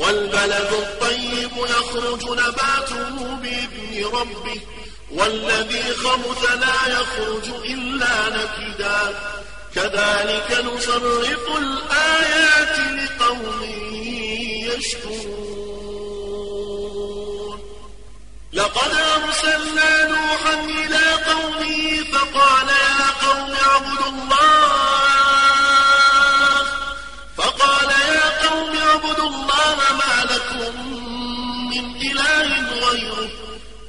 والبلد الطيب يخرج نباته بإذن ربه والذي خبث لا يخرج إلا نكدا. كذلك نصرف الآيات لقوم يشكرون. لقد أرسلنا نوحا إلى قومه فقال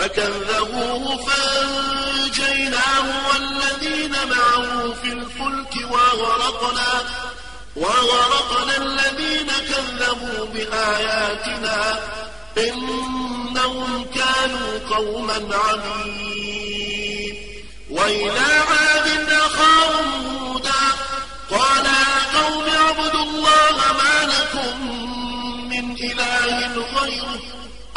فكذبوه فأنجيناه والذين معه في الفلك وغرقنا وغرقنا الذين كذبوا بآياتنا إنهم كانوا قوما عمين وإلى عاد أخاهم هودا قال يا قوم اعبدوا الله ما لكم من إله غيره